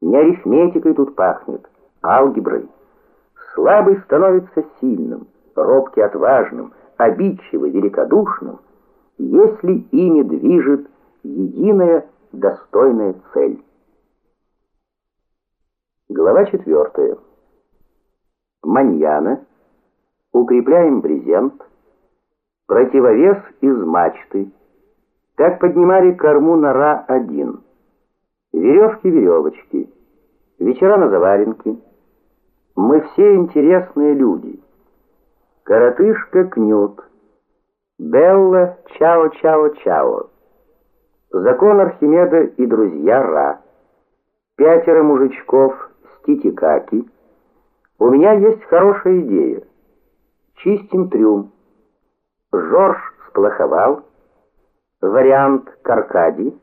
Не арифметикой тут пахнет, алгеброй. Слабый становится сильным, робкий отважным, обидчивый великодушным, если ими движет единая достойная цель. Глава четвертая. Маньяна. Укрепляем брезент. Противовес из мачты. Как поднимали корму нора один. Веревки-веревочки. Вечера на заваренке. Мы все интересные люди. Коротышка Кнют. Белла Чао-Чао-Чао. Закон Архимеда и друзья Ра. Пятеро мужичков с Титикаки. У меня есть хорошая идея. Чистим трюм. Жорж сплоховал. Вариант Каркади.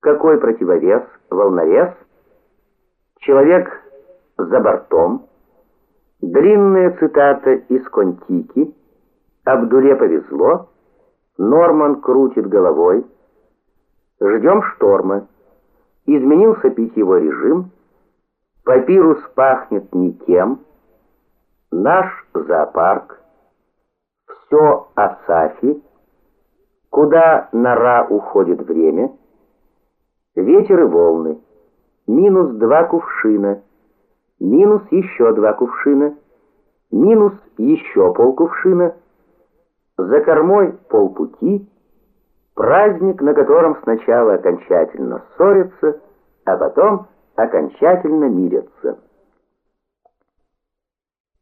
Какой противовес? Волнорез? Человек за бортом. Длинная цитата из Контики. Абдуле повезло. Норман крутит головой. Ждем шторма. Изменился питьевой режим. Папирус пахнет никем. Наш зоопарк. Все о Сафи. Куда нора уходит время? Ветер и волны. Минус два кувшина. Минус еще два кувшина. Минус еще полкувшина. За кормой полпути. Праздник, на котором сначала окончательно ссорятся, а потом окончательно мирятся.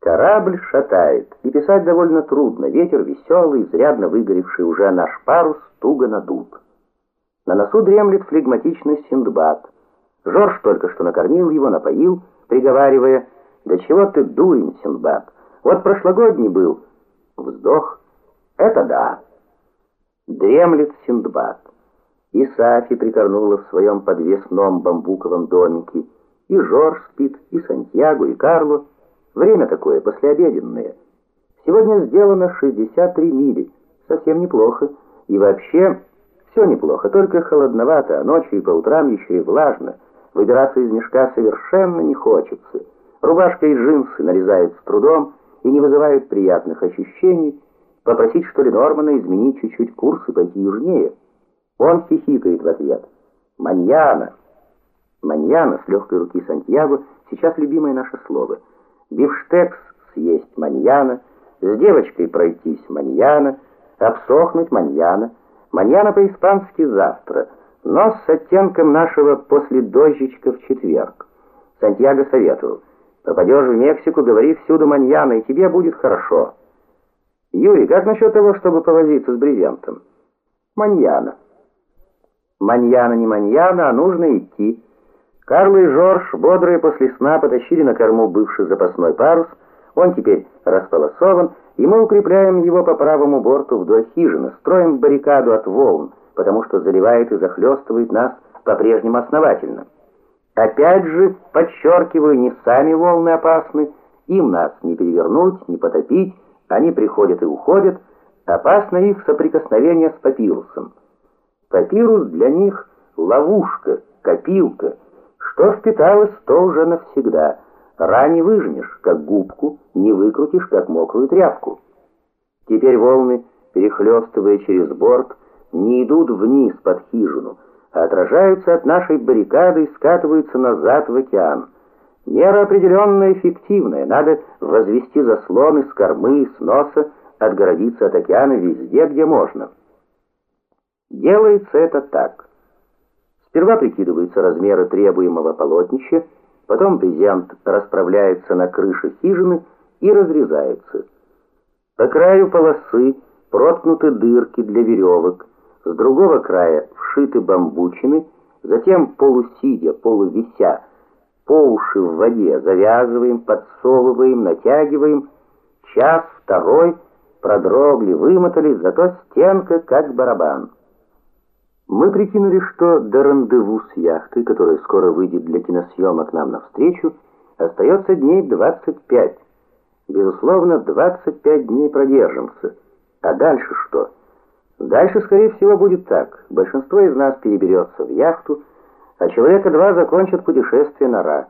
Корабль шатает, и писать довольно трудно. Ветер веселый, изрядно выгоревший уже наш парус туго надут. На носу дремлет флегматичный Синдбад. Жорж только что накормил его, напоил, приговаривая, «Да чего ты дурень, Синдбад? Вот прошлогодний был». Вздох. «Это да». Дремлет Синдбад. И Сафи прикорнула в своем подвесном бамбуковом домике. И Жорж спит, и Сантьяго, и Карло. Время такое, послеобеденное. Сегодня сделано 63 мили. Совсем неплохо. И вообще, все неплохо, только холодновато, а ночью и по утрам еще и влажно. Выбираться из мешка совершенно не хочется. Рубашка и джинсы нарезают с трудом и не вызывают приятных ощущений. Попросить, что ли, Нормана изменить чуть-чуть курс и пойти южнее. Он хихикает в ответ. «Маньяна!» «Маньяна» с легкой руки Сантьяго сейчас любимое наше слово. Бифштекс съесть маньяна, с девочкой пройтись маньяна, обсохнуть маньяна. Маньяна по-испански завтра, но с оттенком нашего после дождичка в четверг. Сантьяго советовал. Попадешь в Мексику, говори всюду маньяна, и тебе будет хорошо. Юрий, как насчет того, чтобы повозиться с брезентом? Маньяна. Маньяна не маньяна, а нужно идти. Карл и Жорж, бодрые после сна, потащили на корму бывший запасной парус. Он теперь располосован, и мы укрепляем его по правому борту вдоль хижины, строим баррикаду от волн, потому что заливает и захлестывает нас по-прежнему основательно. Опять же, подчеркиваю, не сами волны опасны, им нас не перевернуть, не потопить, они приходят и уходят, опасно их соприкосновение с папирусом. Папирус для них ловушка, копилка, что впиталось, то уже навсегда. Ра не выжмешь, как губку, не выкрутишь, как мокрую тряпку. Теперь волны, перехлестывая через борт, не идут вниз под хижину, а отражаются от нашей баррикады и скатываются назад в океан. Мера определенная эффективная, надо возвести заслоны с кормы и с носа, отгородиться от океана везде, где можно. Делается это так. Сперва прикидываются размеры требуемого полотнища, потом брезент расправляется на крыше хижины и разрезается. По краю полосы проткнуты дырки для веревок, с другого края вшиты бамбучины, затем полусидя, полувися, по уши в воде завязываем, подсовываем, натягиваем. Час, второй, продрогли, вымотались, зато стенка как барабан. Мы прикинули, что до рандеву с яхтой, которая скоро выйдет для киносъемок нам навстречу, остается дней 25. Безусловно, 25 дней продержимся. А дальше что? Дальше, скорее всего, будет так. Большинство из нас переберется в яхту, а человека два закончат путешествие на Ра.